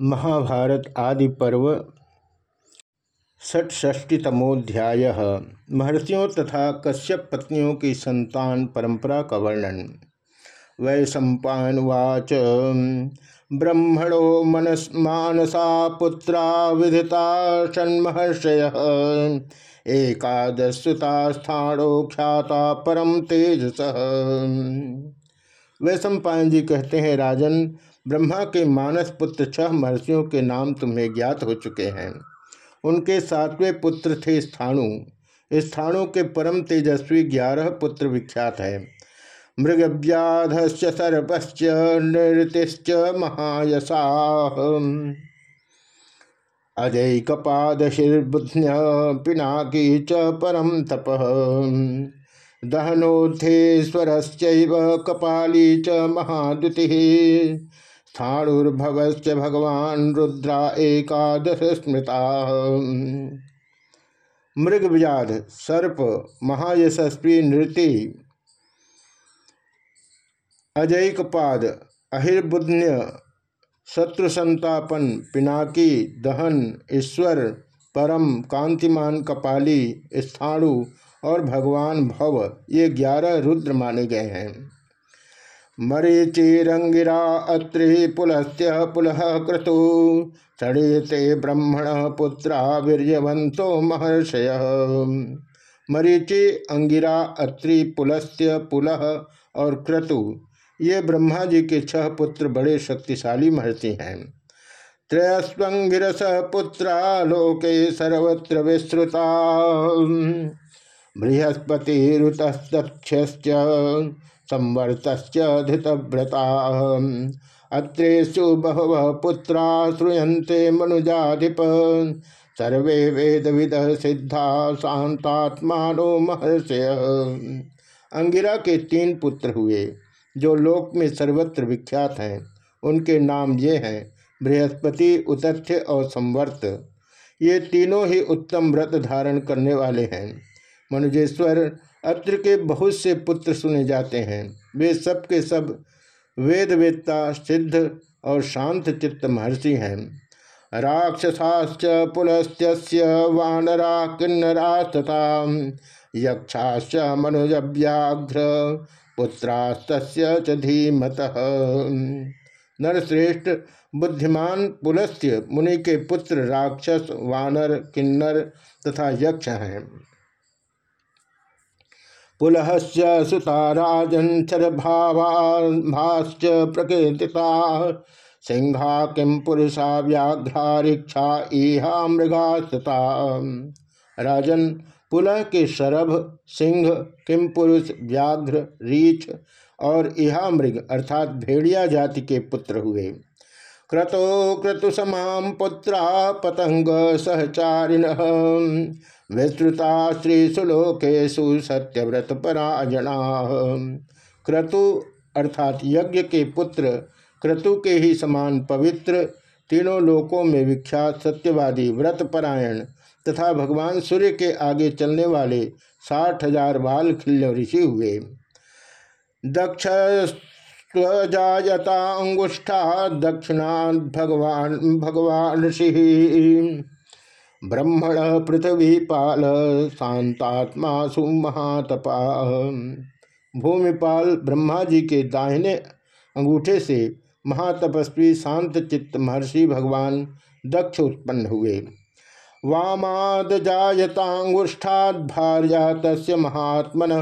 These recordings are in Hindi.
महाभारत आदि पर्व षटष्टीतमोध्याय महर्षियों तथा कश्यप पत्नियों की संतान परंपरा का वर्णन। वै सम्पावाच ब्रह्मणो मनस मानसा पुत्रा विधिता षण्महर्षय। एकादशुता स्थाणो ख्याता परम तेजस। वै सम्पायन जी कहते हैं, राजन ब्रह्मा के मानस पुत्र छह महर्षियों के नाम तुम्हें ज्ञात हो चुके हैं। उनके सातवें पुत्र थे स्थाणु। स्थाणु के परम तेजस्वी ग्यारह पुत्र विख्यात हैं। मृगव्याधश्च सर्पश्च नृतिश्च महायसा अजय कपादशिर्बुध्य पिनाकी च परम तप। दहनोत्थेश्वरश्च कपाली च महादुति स्थाणुर्भवश्च भगवान रुद्रा एकादश स्मृता। मृग मृगव्याध सर्प, महायशस्वी नृति, अजैकपाद अहिर्बुध्य शत्रुसंतापन, पिनाकी, दहन, ईश्वर, परम, कांतिमान, कपाली, स्थाणु और भगवान भव, ये ग्यारह रुद्र माने गए हैं। मरीचिरंगिरा अत्रि पुलस्त्य पुलह क्रतु। षड़ेते ब्रह्मण पुत्रा वीरवंतो महर्षय। मरीचि अंगिरा अत्रि पुलस्त्य पुलह और क्रतु। ये ब्रह्मा जी के छह पुत्र बड़े शक्तिशाली महर्षि हैं। त्रयस्वंगिरस पुत्रा लोके सर्वत्र विश्रुता बृहस्पतिरुतस्तक्ष संवर्त धृतव्रता अत्रेषु बहव पुत्रा श्रूयते मनुजाधिप। सर्वे वेद विद सिद्धा शांतात्मा महर्षय। अंगिरा के तीन पुत्र हुए, जो लोक में सर्वत्र विख्यात हैं, उनके नाम ये हैं, बृहस्पति उतथ्य और संवर्त। ये तीनों ही उत्तम व्रत धारण करने वाले हैं। मनुजेश्वर अत्र के बहुत से पुत्र सुने जाते हैं। वे सब के सब वेद सिद्ध और शांत चित्त महर्षि हैं। राक्षसाश्च पुलस्त्य वानरा किन्नरा तथा यक्षाश्च मनुजव्याघ्र पुत्रास्त धीमत। नरश्रेष्ठ बुद्धिमान पुलस्त्य मुनि के पुत्र राक्षस, वानर, किन्नर तथा यक्ष हैं। पुलहस्य सुता राजंचर भावाभाश्च प्रकृतिता सिंहा किम पुरुषा व्याघ्रारिक्षा इहा मृगा सुता राजन, पुलह के शरभ, सिंह किम पुरुष व्याघ्र, रीछ और इहा मृग अर्थात भेड़िया जाति के पुत्र हुए। क्रतो क्रतु समाम पुत्रा पतंग सहचारिण विस्तृता श्रीसुलोकेशु सत्यव्रत परायणा क्रतु अर्थात यज्ञ के पुत्र क्रतु के ही समान पवित्र तीनों लोकों में विख्यात सत्यवादी व्रत परायण तथा भगवान सूर्य के आगे चलने वाले साठ हज़ार बाल खिल्य ऋषि हुए। दक्ष स्वजायता अंगुष्ठा दक्षिणा भगवान भगवान ऋषि। ब्रह्मण, पृथ्वी पाल शांतात्मा सुमहातपा। भूमिपाल ब्रह्मा जी के दाहिने अंगूठे से महातपस्वी शांत चित्त महर्षि भगवान दक्ष उत्पन्न हुए। वामाद जायतांगुष्ठाद भार्या तस् महात्मन।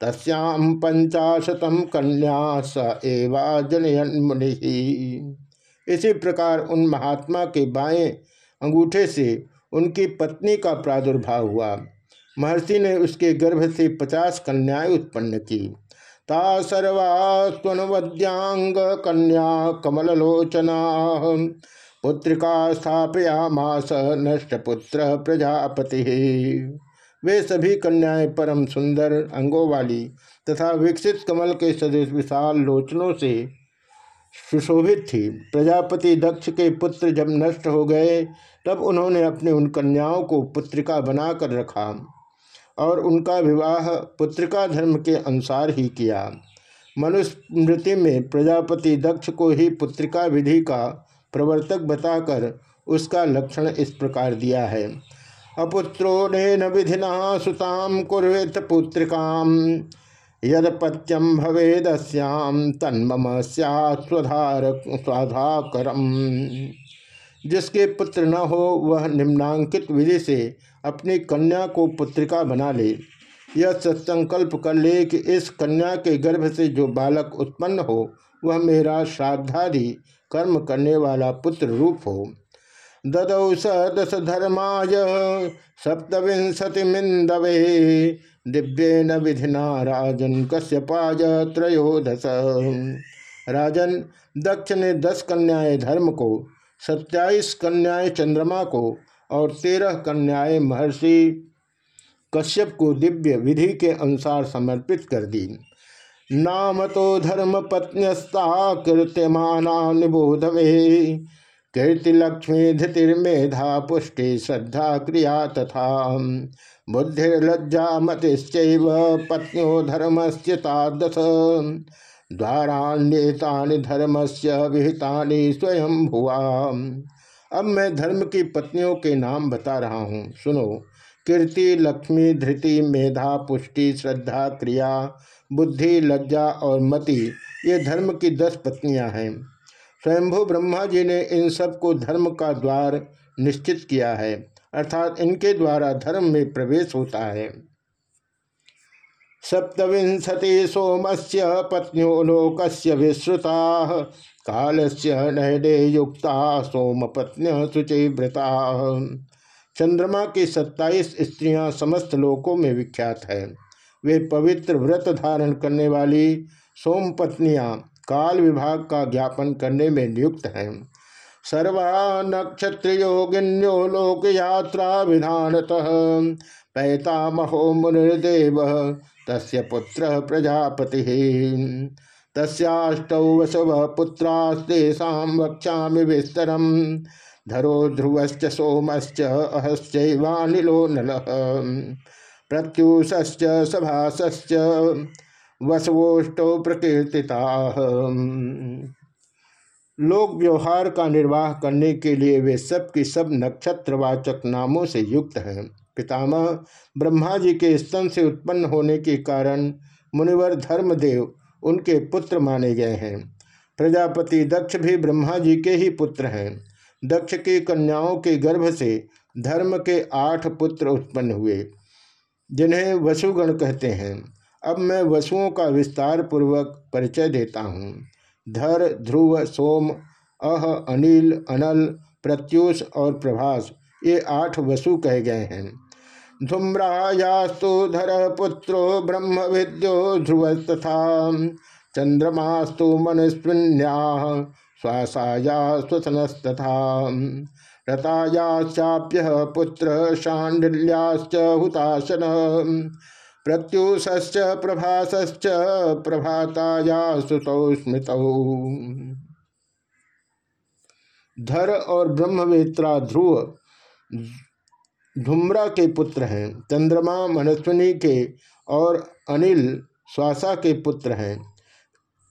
तस्याम पंचाशतम कन्या स एवा जनयन मुनि। इसी प्रकार उन महात्मा के बाएँ अंगूठे से उनकी पत्नी का प्रादुर्भाव हुआ। महर्षि ने उसके गर्भ से पचास कन्याएँ उत्पन्न की। ता सर्वास्वनवद्यांग कन्या कमललोचना। पुत्रिका स्थापयामास नष्टपुत्र प्रजापति। वे सभी कन्याएँ परम सुंदर अंगों वाली तथा विकसित कमल के सदृश विशाल लोचनों से सुशोभित थी। प्रजापति दक्ष के पुत्र जब नष्ट हो गए, तब उन्होंने अपनी उन कन्याओं को पुत्रिका बनाकर रखा और उनका विवाह पुत्रिका धर्म के अनुसार ही किया। मनुस्मृति में प्रजापति दक्ष को ही पुत्रिका विधि का प्रवर्तक बताकर उसका लक्षण इस प्रकार दिया है। अपुत्रो न विधिना सुताम कुरेत पुत्रिकाम। यदपत्यम भवेदस्याम तन्मम स्वधार स्वाधाकरम। जिसके पुत्र न हो, वह निम्नांकित विधि से अपनी कन्या को पुत्रिका बना ले। यह सत्संकल्प कर ले कि इस कन्या के गर्भ से जो बालक उत्पन्न हो, वह मेरा श्राद्धादि कर्म करने वाला पुत्र रूप हो। ददौ स दस धर्माय सप्तविंशतिमिंदवे दिव्येन विधिना राजन कश्यपाय त्रयोदश राजन दक्ष ने दस कन्याएँ धर्म को सत्याईस कन्याएँ चंद्रमा को और तेरह कन्याएँ महर्षि कश्यप को दिव्य विधि के अनुसार समर्पित कर दी नाम तो धर्म पत्न्यस्ता कृत्यमाना निबोधवे। कीर्ति लक्ष्मी धृतिर्मेधा पुष्टि श्रद्धा क्रिया तथा बुद्धिर्लज्जा मतिश्चैव पत्न्यो धर्मस्यतादश द्वारान्यता धर्म से विहिता स्वयं भुआ अब मैं धर्म की पत्नियों के नाम बता रहा हूँ। सुनो, कीर्ति, लक्ष्मी, धृति, मेधा, पुष्टि, श्रद्धा, क्रिया, बुद्धि, लज्जा और मति, ये धर्म की दस पत्नियाँ हैं। स्वयंभू ब्रह्मा जी ने इन सबको धर्म का द्वार निश्चित किया है, अर्थात इनके द्वारा धर्म में प्रवेश होता है। सप्तविंशति सोमस्य पत्न्यो लोक विश्रुता काल से नहडे युक्ता सोम पत्न्य सुचिव्रता। चंद्रमा की सत्ताईस स्त्रियाँ समस्त लोकों में विख्यात है। वे पवित्र व्रत धारण करने वाली सोम पत्नियाँ काल विभाग का ज्ञापन करने में नियुक्त हैं। सर्वा नक्षत्र योगिन्यो लोक यात्रा विधानतः। पैतामहो मुनिर्देव, तस्य पुत्र प्रजापति। तस्याष्टौ वसव पुत्रास्तेषा वक्षा विस्तरम धरो ध्रुवश्च सोमश्च अहश्चैवानिलो नल। प्रत्युषश्च सभासश्च वसवोष्टौ प्रकीर्तिता लोक व्यवहार का निर्वाह करने के लिए वे सब की सब नक्षत्रवाचक नामों से युक्त हैं। पितामह, ब्रह्मा जी के स्तन से उत्पन्न होने के कारण मुनिवर धर्मदेव उनके पुत्र माने गए हैं। प्रजापति दक्ष भी ब्रह्मा जी के ही पुत्र हैं। दक्ष की कन्याओं के गर्भ से धर्म के आठ पुत्र उत्पन्न हुए, जिन्हें वसुगण कहते हैं। अब मैं वसुओं का विस्तार पूर्वक परिचय देता हूँ। धर, ध्रुव, सोम, अह, अनिल, अनल, प्रत्युष और प्रभास, ये आठ वसु कहे गए हैं। धूम्रायास्तु धर पुत्रो ब्रह्म विद्यो ध्रुवस्तथा, चंद्रमास्तु मनस्विन्या श्वासाया स्वसनस्तथा रतायाश्चाप्य पुत्र शांडिल्याश्च हुताशन प्रत्युष्च प्रभासश्च प्रभाताया सुतौ स्मृत। धर और ब्रह्मवेत्रा ध्रुव धुम्रा के पुत्र हैं, चंद्रमा मनस्विनी के और अनिल श्वासा के पुत्र हैं,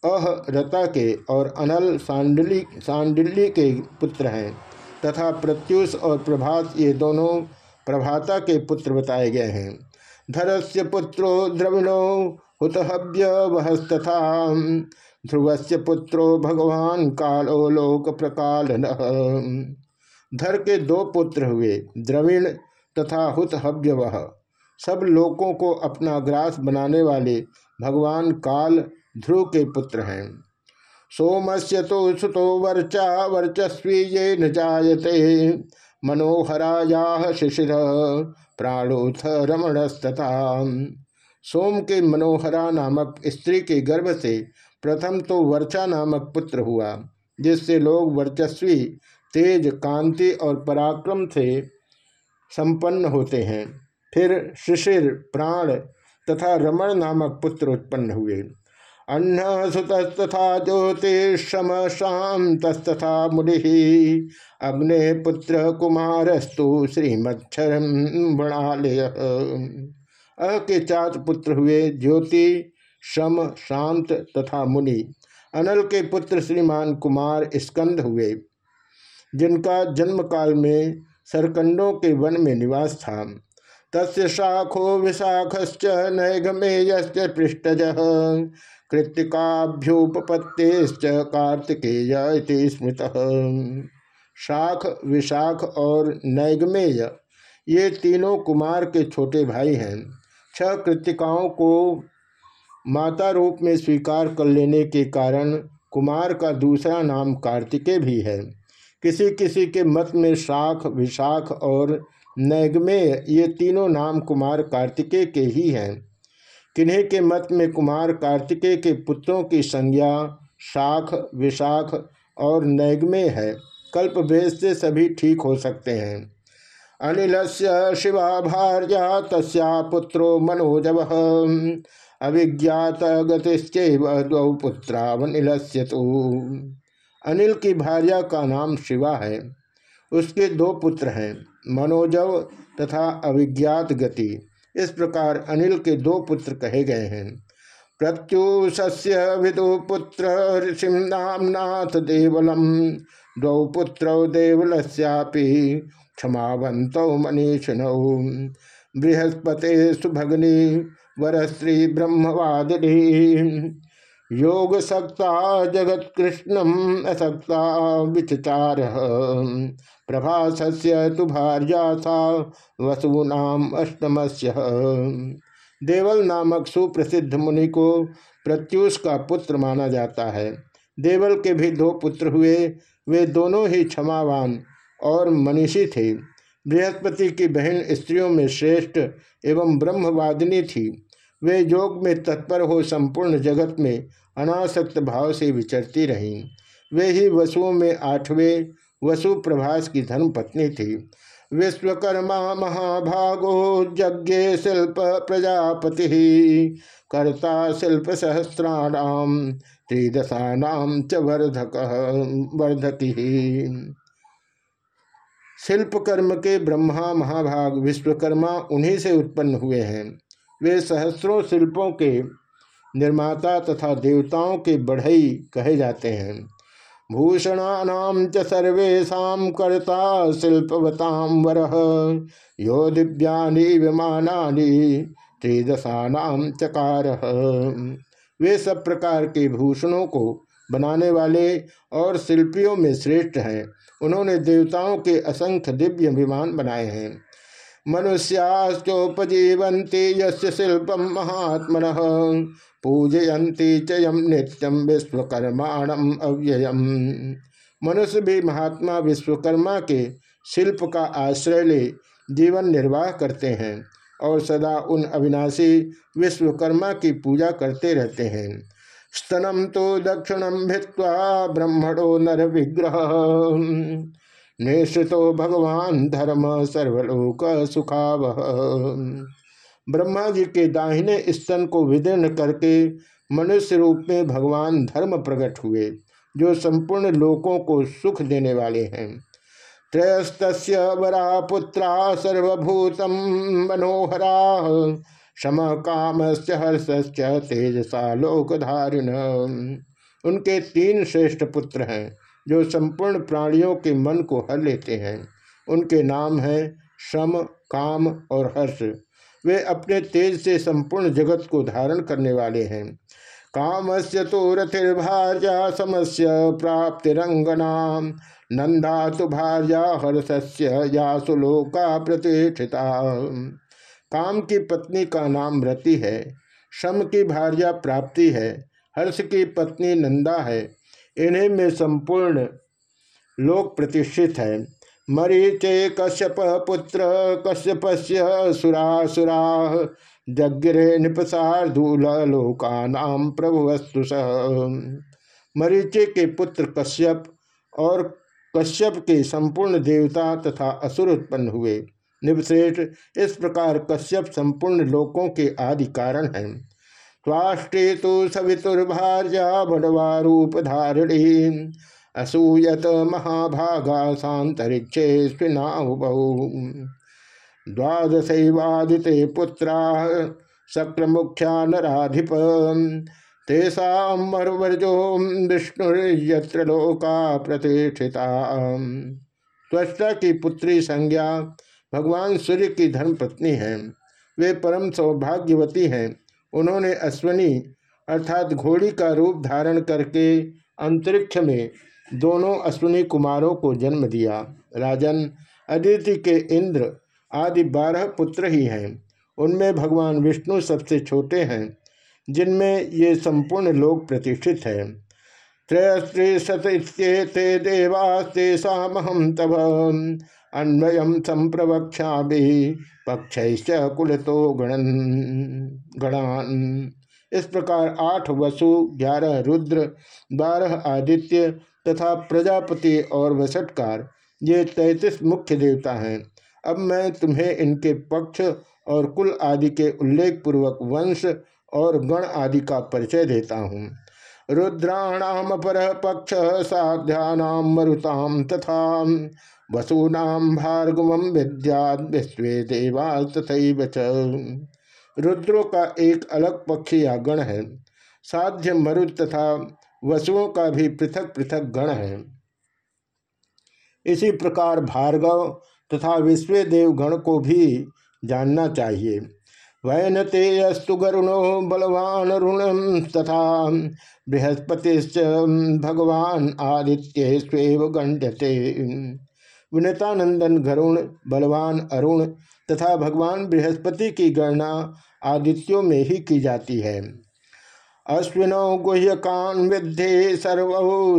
अह रता के और अनल सांडली सांडिल्ली के पुत्र हैं, तथा प्रत्युष और प्रभात ये दोनों प्रभाता के पुत्र बताए गए हैं। धरस्य पुत्रो द्रविणो हुतहव्य वहस्तथा ध्रुवस्य पुत्रो भगवान कालो लोक प्रकाल धर के दो पुत्र हुए, द्रविण तथा हुत हव्य वह सब लोकों को अपना ग्रास बनाने वाले भगवान काल ध्रुव के पुत्र हैं। सोमस्य तो सुतो वर्चा, वर्चस्वी ये न जायते। मनोहराया शिशिर। प्राणोथ रमणस्तथा सोम के मनोहरा नामक स्त्री के गर्भ से प्रथम तो वर्चा नामक पुत्र हुआ, जिससे लोग वर्चस्वी, तेज, कांति और पराक्रम से संपन्न होते हैं। फिर शिशिर, प्राण तथा रमण नामक पुत्र उत्पन्न हुए। अन्न सुतस्तथा ज्योतिषम शांतस्तथा मुनि। अग्ने पुत्र कुमारस्तु श्रीमच्छर बणालय अ के पुत्र हुए ज्योति, शम, शांत तथा मुनि। अनल के पुत्र श्रीमान कुमार स्कंद हुए, जिनका जन्मकाल में सरकंडों के वन में निवास था। तस्य शाखो विशाखश्च नैघमेयश्च पृष्ठज। कृतिकाभ्युपत्तेश्च कार्तिकेय स्मृत। शाख, विशाख और नैगमेय, ये तीनों कुमार के छोटे भाई हैं। छह कृतिकाओं को माता रूप में स्वीकार कर लेने के कारण कुमार का दूसरा नाम कार्तिकेय भी है। किसी किसी के मत में शाख, विशाख और नैगमेय ये तीनों नाम कुमार कार्तिकेय के ही हैं। किन्हीं के मत में कुमार कार्तिकेय के पुत्रों की संज्ञा शाख, विशाख और नैगमेय है। कल्प भेद से सभी ठीक हो सकते हैं। अनिल शिवा भार्या तस्या पुत्रो मनोजव। अभिज्ञात गतिश्चैव द्वौ पुत्रावनिल अनिल की भार्या का नाम शिवा है। उसके दो पुत्र हैं मनोजव तथा अभिज्ञात गति। इस प्रकार अनिल के दो पुत्र कहे गए हैं। प्रत्युष्य विदु पुत्र ऋषि नामनाथ देवलम, द्वौ पुत्रौ देवलस्यापि क्षमावंत मनीषिणौ बृहस्पते सुभगनी, वरस्त्री ब्रह्मवादिनी। योग सक्ता जगत कृष्णम असक्ता विचार प्रभास्य तु भार्या था वसुनाम अष्टमस्य। देवल नामक सुप्रसिद्ध मुनि को प्रत्युष का पुत्र माना जाता है। देवल के भी दो पुत्र हुए, वे दोनों ही क्षमावान और मनीषी थे। बृहस्पति की बहन स्त्रियों में श्रेष्ठ एवं ब्रह्मवादिनी थी। वे योग में तत्पर हो संपूर्ण जगत में अनासक्त भाव से विचरती रहीं। वे ही वसुओं में आठवें वसु प्रभास की धर्मपत्नी थी। विश्वकर्मा महाभागो यज्ञ शिल्प प्रजापति, कर्ता शिल्प सहस्राणाम त्रिदशानाम च वर्धक, वर्धकी। शिल्प कर्म के ब्रह्मा महाभाग विश्वकर्मा उन्हीं से उत्पन्न हुए हैं। वे सहस्रों शिल्पों के निर्माता तथा देवताओं के बढ़ई कहे जाते हैं। भूषणानाम च सर्वेशा कर्ता शिल्पवताम वर, यो दिव्यानि विमानानि त्रिदशानाम चकार। वे सब प्रकार के भूषणों को बनाने वाले और शिल्पियों में श्रेष्ठ हैं। उन्होंने देवताओं के असंख्य दिव्य विमान बनाए हैं। मनुष्याश्चोपजीवंती यस्य शिल्पम महात्मन। पूजयंती चयम नित्यम विश्वकर्माणम अव्ययम। मनुष्य भी महात्मा विश्वकर्मा के शिल्प का आश्रय ले जीवन निर्वाह करते हैं और सदा उन अविनाशी विश्वकर्मा की पूजा करते रहते हैं। स्तनम तो दक्षिणम भित्वा ब्रह्मणो नर विग्रह निश्चितो भगवान धर्म सर्वलोक सुखाव ब्रह्मा जी के दाहिने स्तन को विदीर्ण करके मनुष्य रूप में भगवान धर्म प्रकट हुए, जो संपूर्ण लोकों को सुख देने वाले हैं। त्रयस्त वरा पुत्रा सर्वभूतम मनोहरा शम काम हर्ष तेजसा लोकधारिण। उनके तीन श्रेष्ठ पुत्र हैं जो संपूर्ण प्राणियों के मन को हर लेते हैं। उनके नाम हैं श्रम, काम और हर्ष। वे अपने तेज से संपूर्ण जगत को धारण करने वाले हैं। काम से तो रथिर्भार्या समस्य प्राप्तिरंगना नंदा तो भार्या हर्षस्य या सुलोका प्रतिष्ठिता काम की पत्नी का नाम रति है। शम की भार्या प्राप्ति है। हर्ष की पत्नी नंदा है। इन्हीं में संपूर्ण लोक प्रतिष्ठित है। मरीचे कश्यप पुत्र, कश्यप सुरासुरा जग्रे निपसारधूल लोकानाम प्रभुवस्तु मरीचे के पुत्र कश्यप और कश्यप के संपूर्ण देवता तथा असुर उत्पन्न हुए। निपश्रेष्ठ इस प्रकार कश्यप संपूर्ण लोकों के आदि कारण हैं। स्वाष्टे तो सवितुर्भार्या भड़वा रूप धारिणी। असूयत महाभागा सांतरिक्षे स्विनाहुबहु द्वादशवादिते पुत्रा शक्रमुख्या नराधिप। तेषा मरुवर्जो विष्णु लोका प्रतिष्ठिता। त्वष्टा की पुत्री संज्ञा, भगवान सूर्य की धर्म पत्नी है। वे परम सौभाग्यवती हैं। उन्होंने अश्वनी अर्थात घोड़ी का रूप धारण करके अंतरिक्ष में दोनों अश्विनी कुमारों को जन्म दिया। राजन, अदिति के इंद्र आदि बारह पुत्र ही हैं। उनमें भगवान विष्णु सबसे छोटे हैं, जिनमें ये संपूर्ण लोक प्रतिष्ठित हैं। त्रयस्त्री शते देवास्तेषाहम तब अन्वयम संप्रवक्षा भी पक्ष कुल तो गणन, गणान। इस प्रकार आठ वसु, ग्यारह रुद्र, बारह आदित्य तथा प्रजापति और वसटकार ये तैतीस मुख्य देवता हैं। अब मैं तुम्हें इनके पक्ष और कुल आदि के उल्लेख पूर्वक वंश और गण आदि का परिचय देता हूँ। रुद्राणाम पर पक्ष साध्यानाम मरुताम तथा वसूनाम भार्गवम विद्या विश्व देवा रुद्रों का एक अलग पक्ष या गण है। साध्य मरुद तथा वसुओं का भी पृथक पृथक गण है। इसी प्रकार भार्गव तथा विश्व देव गण को भी जानना चाहिए। वैन तेस्तु गरुणो बलवान ऋण तथा बृहस्पति भगवान आदित्य स्वेव गण्यते। विनतानंदन गरुण, बलवान अरुण तथा भगवान बृहस्पति की गणना आदित्यों में ही की जाती है। अश्विनो गुह्यकान विद्धे सर्व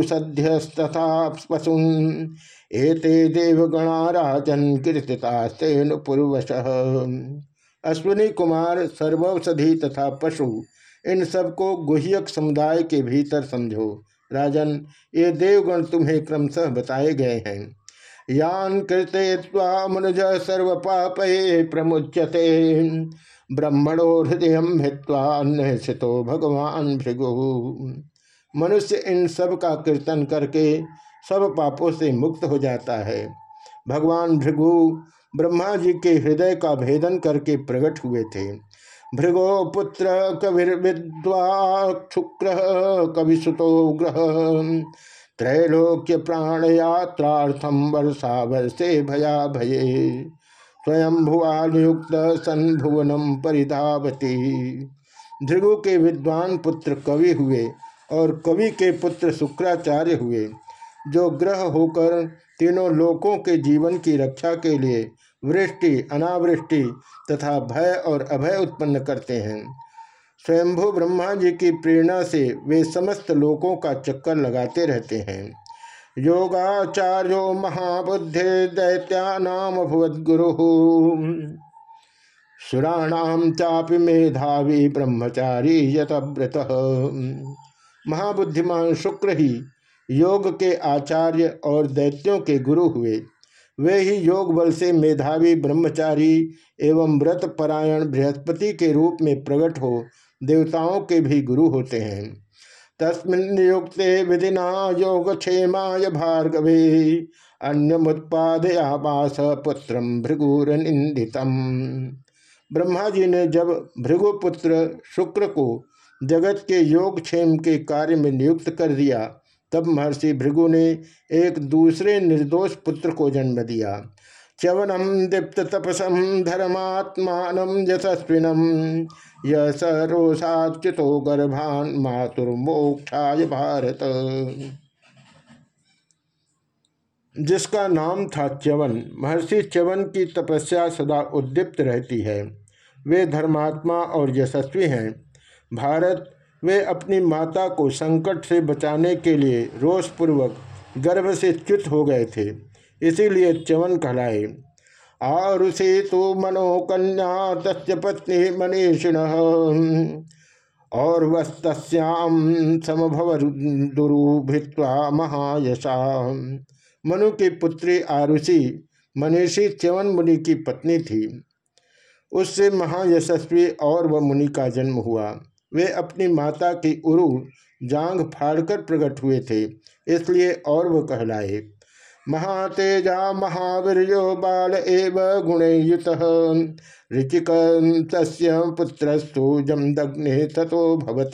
सद्यस्तथा पशुन एते देवगणा राजन कीर्तितास्तेन पूर्वश। अश्विनी कुमार, सर्वौषधि तथा पशु, इन सबको गुह्यक समुदाय के भीतर समझो। राजन, ये देवगण तुम्हें क्रमशः बताए गए हैं। यान कृते मनुज सर्व पाप प्रमुच्यते। ब्रह्मणो हृदय हित्वा भगवान भृगु। मनुष्य इन सब का कीर्तन करके सब पापों से मुक्त हो जाता है। भगवान भृगु ब्रह्मा जी के हृदय का भेदन करके प्रकट हुए थे। भृगो पुत्र कविर्विद्वा शुक्र कवि सुतो ग्रह। त्रैलोक्य प्राण यात्रार्थम वर्षा वर्षे भया भये स्वयं भुवानुयुक्त सन भुवनम परिधावती। ध्रुव के विद्वान पुत्र कवि हुए और कवि के पुत्र शुक्राचार्य हुए, जो ग्रह होकर तीनों लोकों के जीवन की रक्षा के लिए वृष्टि, अनावृष्टि तथा भय और अभय उत्पन्न करते हैं। स्वयंभु ब्रह्मा जी की प्रेरणा से वे समस्त लोकों का चक्कर लगाते रहते हैं। योगाचार्यो महाबुद्धि दैत्यानाम भुवद गुरु सुराणाम चापि मेधावी ब्रह्मचारी यतव्रत। महाबुद्धिमान शुक्र ही योग के आचार्य और दैत्यों के गुरु हुए। वे ही योग बल से मेधावी, ब्रह्मचारी एवं व्रत परायण बृहस्पति के रूप में प्रकट हो, देवताओं के भी गुरु होते हैं। तस्मिन्युक्ते विधिना योग क्षेमाय भार्गवे अन्यमुत्पादयामास पुत्र भृगुर निंदितम ब्रह्मा जी ने जब भृगुपुत्र शुक्र को जगत के योग क्षेम के कार्य में नियुक्त कर दिया तब महर्षि भृगु ने एक दूसरे निर्दोष पुत्र को जन्म दिया। च्यवनम दीप्त तपसम धर्मात्मान यशस्विनम। यरोषाच्युतो गर्भान मातुर्मोक्षाय भारत। जिसका नाम था च्यवन, महर्षि च्यवन की तपस्या सदा उद्दीप्त रहती है। वे धर्मात्मा और यशस्वी हैं। भारत वे अपनी माता को संकट से बचाने के लिए रोषपूर्वक गर्भ से च्युत हो गए थे, इसीलिए च्यवन कहलाए। आरुषि तो मनोकन्या तस् पत्नी मनीषिण। और वस्तस्याम समभव दुरुभित्वा महायशा। मनु की पुत्री आरुषि मनीषी च्यवन मुनि की पत्नी थी। उससे महायशस्वी और वह मुनि का जन्म हुआ। वे अपनी माता की उरु जांग फाड़कर प्रकट हुए थे, इसलिए और वह कहलाए। महातेजा महावीर्यो बाल एव गुणयुत। ऋचिक पुत्रस्तु जमदग्ने तथो भवत।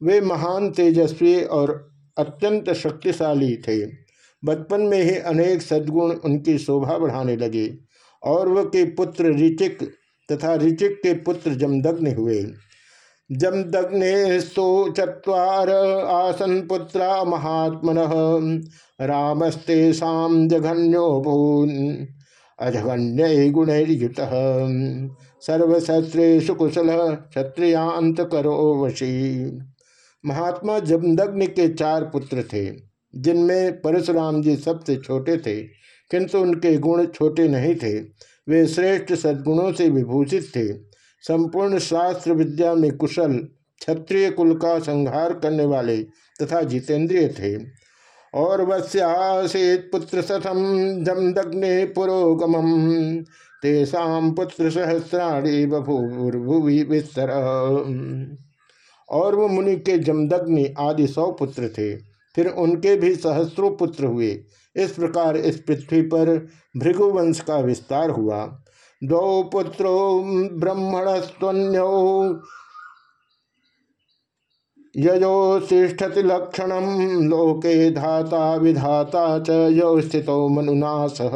वे महान तेजस्वी और अत्यंत शक्तिशाली थे। बचपन में ही अनेक सद्गुण उनकी शोभा बढ़ाने लगे और के पुत्र ऋचिक तथा ऋचिक के पुत्र जमदग्नि हुए। जमदग्ने स्तो चार आसन पुत्रा महात्मन, रामस्तेषा जघन्यो भून, अजघन्य गुणयुत सर्वशस्त्रेषु कुशल क्षत्रियांत करो वशी। महात्मा जमदग्नि के चार पुत्र थे, जिनमें परशुराम जी सबसे छोटे थे, किंतु उनके गुण छोटे नहीं थे। वे श्रेष्ठ सद्गुणों से विभूषित थे। संपूर्ण शास्त्र विद्या में कुशल, क्षत्रिय कुल का संहार करने वाले तथा जितेंद्रिय थे। और वस्यासीत पुत्र सथम जमदग्ने पुरोगम, तेषा पुत्र सहस्राणी बभूर्भुवि विस्तर। और वो मुनि के जमदग्नि आदि सौ पुत्र थे। फिर उनके भी सहस्रों पुत्र हुए। इस प्रकार इस पृथ्वी पर भृगुवंश का विस्तार हुआ। दो पुत्रो ब्रह्मणस्त्वन्यो यजोतिष्ठति लक्षण, लोके धाता विधाता च यो स्थित मनुना सह।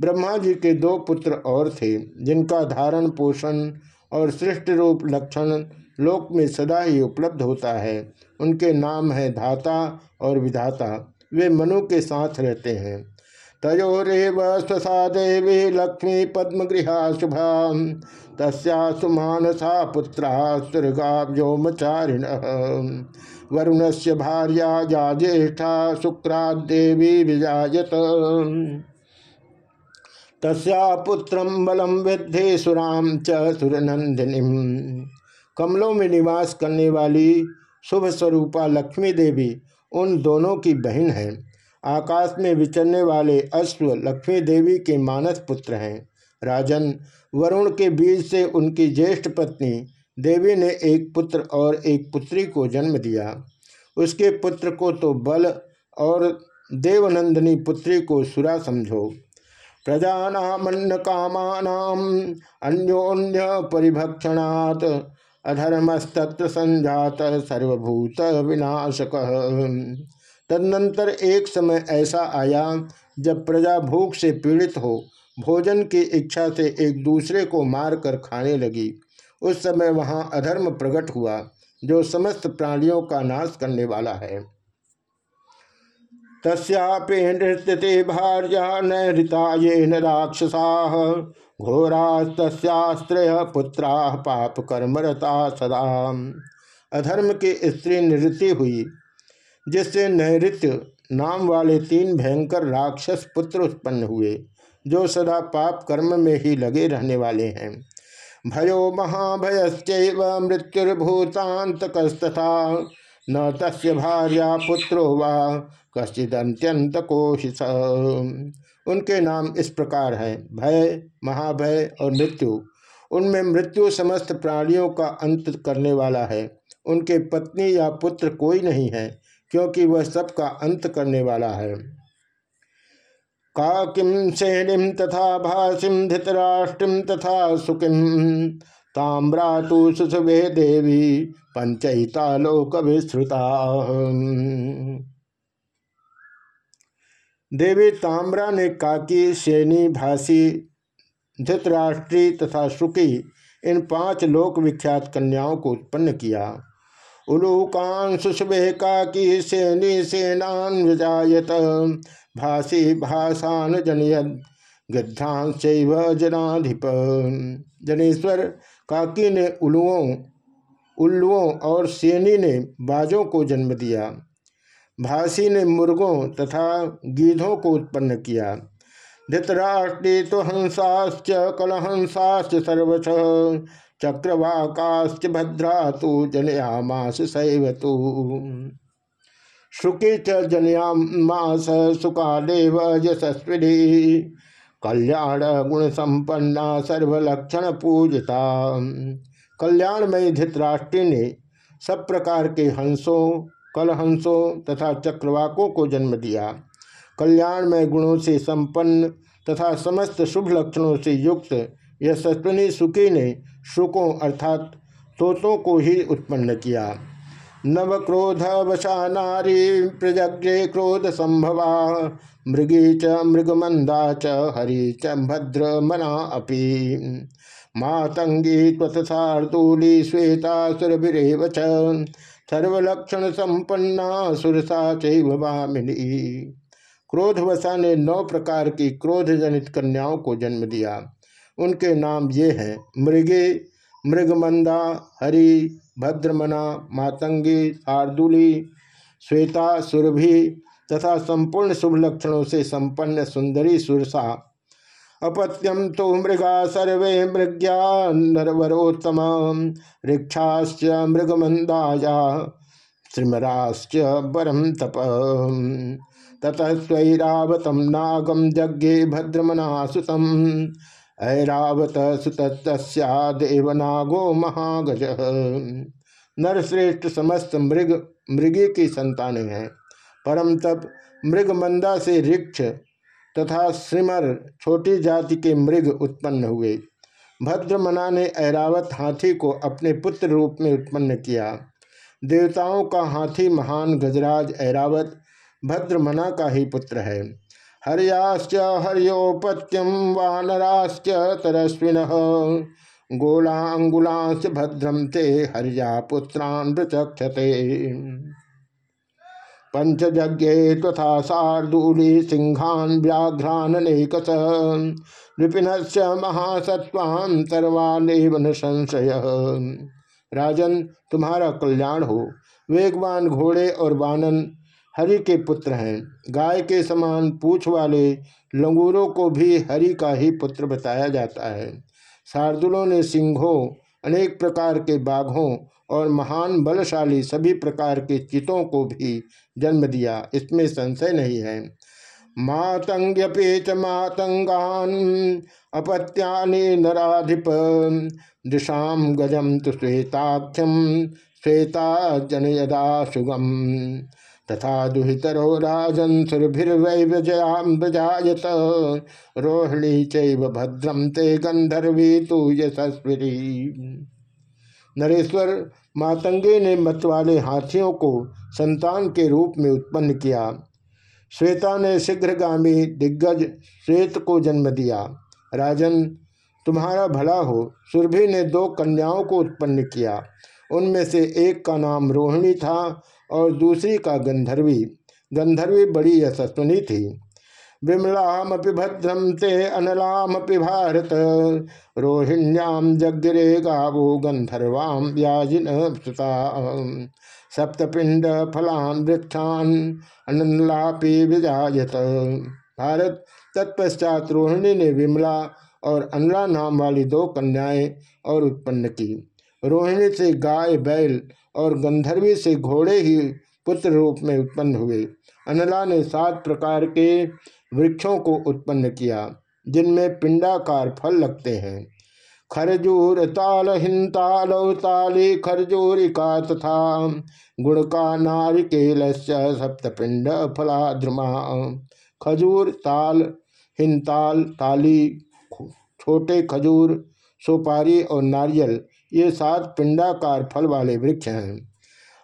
ब्रह्मा जी के दो पुत्र और थे, जिनका धारण पोषण और सृष्टि रूप लक्षण लोक में सदा ही उपलब्ध होता है। उनके नाम है धाता और विधाता। वे मनु के साथ रहते हैं। तयोरेव स्वसा देवी लक्ष्मी पद्मगृहा शुभा तस्या सुमानसा पुत्रा स्वर्गाव्योमचारिण वरुण से भार्या या ज्येष्ठा शुक्रादेवी विजात तस्या पुत्रम बलम विद्धि सुराम च सुरनंदिनी कमलों में निवास करने वाली शुभ स्वरूपा लक्ष्मी देवी उन दोनों की बहन है। आकाश में विचरने वाले अश्व लक्ष्मी देवी के मानस पुत्र हैं। राजन, वरुण के बीज से उनकी ज्येष्ठ पत्नी देवी ने एक पुत्र और एक पुत्री को जन्म दिया। उसके पुत्र को तो बल और देवनंदिनी पुत्री को सुरा समझो। प्रजानामन्न कामानाम अन्योन्य परिभक्षणात् अधर्मस्तत्र संजात सर्वभूत विनाशक। तदनंतर एक समय ऐसा आया, जब प्रजा भूख से पीड़ित हो, भोजन की इच्छा से एक दूसरे को मार कर खाने लगी। उस समय वहाँ अधर्म प्रकट हुआ, जो समस्त प्राणियों का नाश करने वाला है। तस्यापि नृत्य भार्या नृता ये न राक्षसा। घोरास्त्रय पुत्रा पाप कर्मरता सदा। अधर्म की स्त्री नृत्य हुई, जिससे नैत्य नाम वाले तीन भयंकर राक्षस पुत्र उत्पन्न हुए, जो सदा पाप कर्म में ही लगे रहने वाले हैं। भयो महाभयश्च मृत्युर्भूतांतकस्तथा न तस्य भार्या पुत्रो वा कश्चिदंत्यंत कोशिश उनके नाम इस प्रकार हैं, भय, महाभय और मृत्यु। उनमें मृत्यु समस्त प्राणियों का अंत करने वाला है। उनके पत्नी या पुत्र कोई नहीं है, क्योंकि वह सबका अंत करने वाला है। काकिम श्रेणीम तथा भाषिम धृतराष्ट्रिम तथा सुखिम ताम्रातु सुसुभे देवी पंचयिता लोक विश्रुता देवी ताम्रा ने काकी शैनी भासी, धृतराष्ट्री तथा शुकी, इन पाँच लोक विख्यात कन्याओं को उत्पन्न किया। उलूकान सुषभे काकी, सेनी, सेनान विजायत, भासी भाषान जनयद गद्धांश जनाधिप। जनेश्वर काकी ने उलुओं उल्लुओं और सेनी ने बाजों को जन्म दिया। भासी ने मुर्गों तथा गीधों को उत्पन्न किया। धृतराष्ट्री तो हंसाश्च, कलहंसाश्च सर्वश, चक्रवाकाश्च भद्रा तो जनयामास सैव तो शुके च जनयामास सुकादेव यशस्विनी। कल्याण गुण संपन्ना सर्वलक्षण पूजिता। कल्याणमयी धृतराष्ट्री ने सब प्रकार के हंसों, कलहंसों तथा चक्रवाकों को जन्म दिया। कल्याणमय गुणों से संपन्न तथा समस्त शुभ लक्षणों से युक्त यह सस्वनी सुखी ने शुकों अर्थात तोतों को ही उत्पन्न किया। नव क्रोध वशा नारी प्रजज्ञे क्रोध संभवा। मृगी च मृगमंदा च, हरि च भद्र मना अपि। मातंगी त्वथसार्दूली श्वेता सुरभिरेव च। सर्वलक्षण संपन्ना सुरसा चैवामिनी क्रोधवशा ने नौ प्रकार की क्रोध जनित कन्याओं को जन्म दिया। उनके नाम ये हैं, मृगे मृगमंदा हरि, भद्रमना, मातंगी, शार्दुली, श्वेता, सुरभि तथा संपूर्ण शुभ लक्षणों से संपन्न सुंदरी सुरसा। अपत्यम तो मृगा सर्वे मृग्या नरवरोत्तम। ऋक्षाश्च मृगमंदाया श्रीमराश्च बरम तप। ततः स्वैरावतम नागम जज्ञे भद्रमना सुतम ऐरावत सुत देवनागो महागज। नरश्रेष्ठ समस्त मृग मृगी की संतान हैं। परम तप, मृगमंदा से रिक्ष तथा श्रीमर छोटी जाति के मृग उत्पन्न हुए। भद्रमना ने ऐरावत हाथी को अपने पुत्र रूप में उत्पन्न किया। देवताओं का हाथी महान गजराज ऐरावत भद्रमना का ही पुत्र है। हरियाश्च हरियोपत्यम वानराश्च तरस्विन। गोलांगुलांश भद्रम ते हरिया पुत्रान पंचज्ञे तथा शार्दूली सिंहान व्याघ्राननेकस विपिन से महासत्वान सर्वान संशय राजन, तुम्हारा कल्याण हो। वेगवान घोड़े और वानन हरि के पुत्र हैं। गाय के समान पूछ वाले लंगूरों को भी हरि का ही पुत्र बताया जाता है। शार्दुलों ने सिंहों, अनेक प्रकार के बाघों और महान बलशाली सभी प्रकार के चितों को भी जन्म दिया। इसमें संशय नहीं है। मातंग्यपे मातंगान अपत्यानि नराधिप दिशा गजम तो श्वेताख्यम श्वेता जनयदा सुगम। तथा दुहितरो राजन सुरभिर्वैवजयाजात रोहिणी चैव भद्रम ते गंधर्वी तु यशस्वी नरेश्वर मातंगे ने मतवाले हाथियों को संतान के रूप में उत्पन्न किया। श्वेता ने शीघ्रगामी दिग्गज श्वेत को जन्म दिया। राजन, तुम्हारा भला हो। सुरभि ने दो कन्याओं को उत्पन्न किया। उनमें से एक का नाम रोहिणी था और दूसरी का गंधर्वी। गंधर्वी बड़ी यशस्वनी थी। विमलामपि भद्रम ते अनलामपि भारत। रोहिण्याम जग्रे गावो गंधर्वाम व्याजिन सुता सप्तपिंड फलान वृक्षान अनलापि विजायत। भारत तत्पश्चात रोहिणी ने विमला और अनला नाम वाली दो कन्याएँ और उत्पन्न की। रोहिणी से गाय, बैल और गंधर्वी से घोड़े ही पुत्र रूप में उत्पन्न हुए। अनला ने सात प्रकार के वृक्षों को उत्पन्न किया, जिनमें पिंडाकार फल लगते हैं। खरजूर, ताल, हिंताल, ताली, खरजूरिका तथा गुण का नारिकेल सप्तपिंड, फलाद्रमा। खजूर, ताल, हिंताल, ताली, छोटे खजूर, सुपारी और नारियल, ये सात पिंडाकार फल वाले वृक्ष हैं।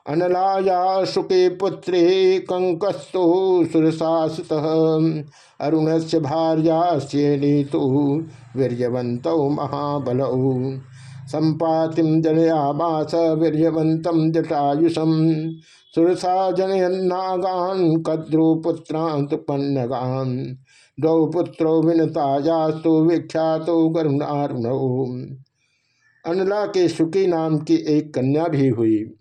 अनलाया शुके पुत्रे कंकस्तु सुरसासुत। अरुण से भार्या तो वीरवंत महाबल। संपातिम जनयामास वीरवंत जटायुषम सुरसा जनयन्नागान कद्रुपुत्रांतपन्नगान द्वौ पुत्रो विनतायास्तु विख्यात गरुणारुण अनला के सुकी नाम की एक कन्या भी हुई।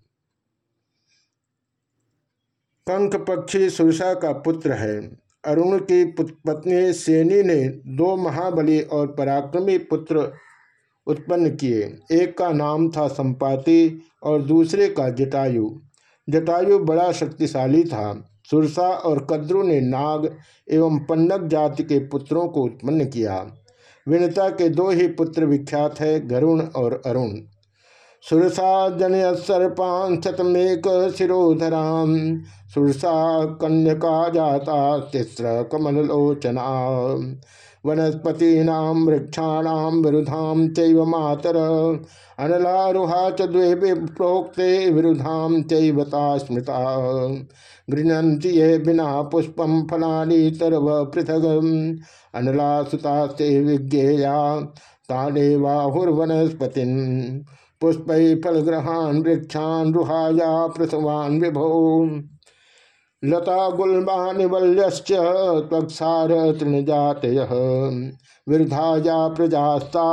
कंक पक्षी सुरसा का पुत्र है। अरुण की पत्नी सेनी ने दो महाबली और पराक्रमी पुत्र उत्पन्न किए। एक का नाम था संपाति और दूसरे का जटायु। जटायु बड़ा शक्तिशाली था। सुरसा और कद्रु ने नाग एवं पन्नक जाति के पुत्रों को उत्पन्न किया। विनता के दो ही पुत्र विख्यात है, गरुण और अरुण। सुरसा जनय सर्पान शतमेक शिरोधराम सुरसा कन्यका जाता तिस्र कमलोचना। वनस्पतीना वृक्षाण विरुधाम चैव मातर। अनलारुहा च द्वे प्रोक्ते विरुधाम चैवता स्मृता। गृहती ये बिना पुष्पम फलानी तरव पृथग। अनला सुता से विज्ञेया ताने वाहुर्वनस्पति पुष्प फलग्रहान वृक्षान रुहाया प्रसवान विभो। लता गुलमा निवल्यश्च त्वक्षार तृणजात वृद्धाया प्रजास्ता।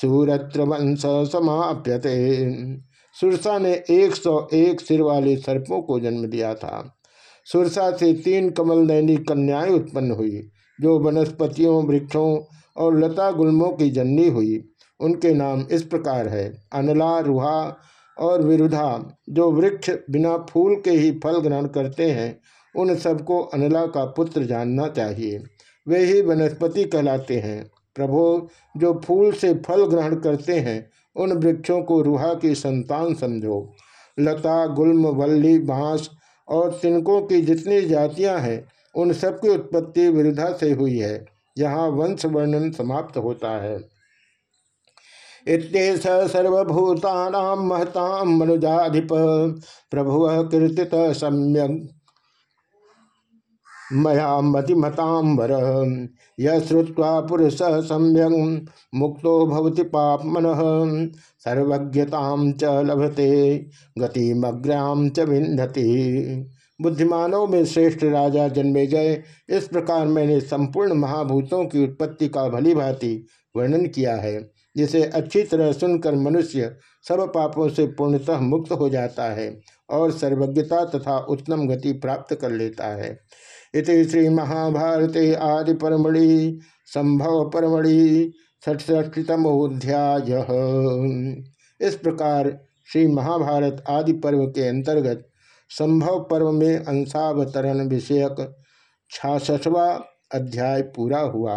सूरत्र वंश समाप्यते। सुरसा ने एक सौ एक सिर वाले सर्पों को जन्म दिया था। सुरसा से तीन कमल नैनी कन्याएँ उत्पन्न हुई, जो वनस्पतियों, वृक्षों और लता गुल्मों की जननी हुई। उनके नाम इस प्रकार है। अनला, रुहा और विरुधा जो वृक्ष बिना फूल के ही फल ग्रहण करते हैं, उन सबको अनला का पुत्र जानना चाहिए। वे ही वनस्पति कहलाते हैं। प्रभो, जो फूल से फल ग्रहण करते हैं, उन वृक्षों को रूहा की संतान समझो। लता, गुल्म, वल्ली, बाँस और तिनकों की जितनी जातियाँ हैं, उन सबकी उत्पत्ति विरुद्धा से हुई है। यहाँ वंश वर्णन समाप्त होता है। इत्येष सर्वभूता महता मनुजाधिप। प्रभु कीर्तित सम्यक। मया मतिमतांबर यह श्रुवा पुरुष सम्यक, मुक्तो भवति पाप मन सर्वज्ञता च लभते गतिमग्राम च विंधति बुद्धिमानों में श्रेष्ठ राजा जन्मे जय। इस प्रकार मैंने संपूर्ण महाभूतों की उत्पत्ति का भली भांति वर्णन किया है। जिसे अच्छी तरह सुनकर मनुष्य सब पापों से पूर्णतः मुक्त हो जाता है और सर्वज्ञता तथा उत्तम गति प्राप्त कर लेता है। इति श्री महाभारते आदि परमणि संभव परमणि षटष्टमोध्याय इस प्रकार श्री महाभारत आदि पर्व के अंतर्गत संभव पर्व में अंशावतरण विषयक छाछठवा अध्याय पूरा हुआ।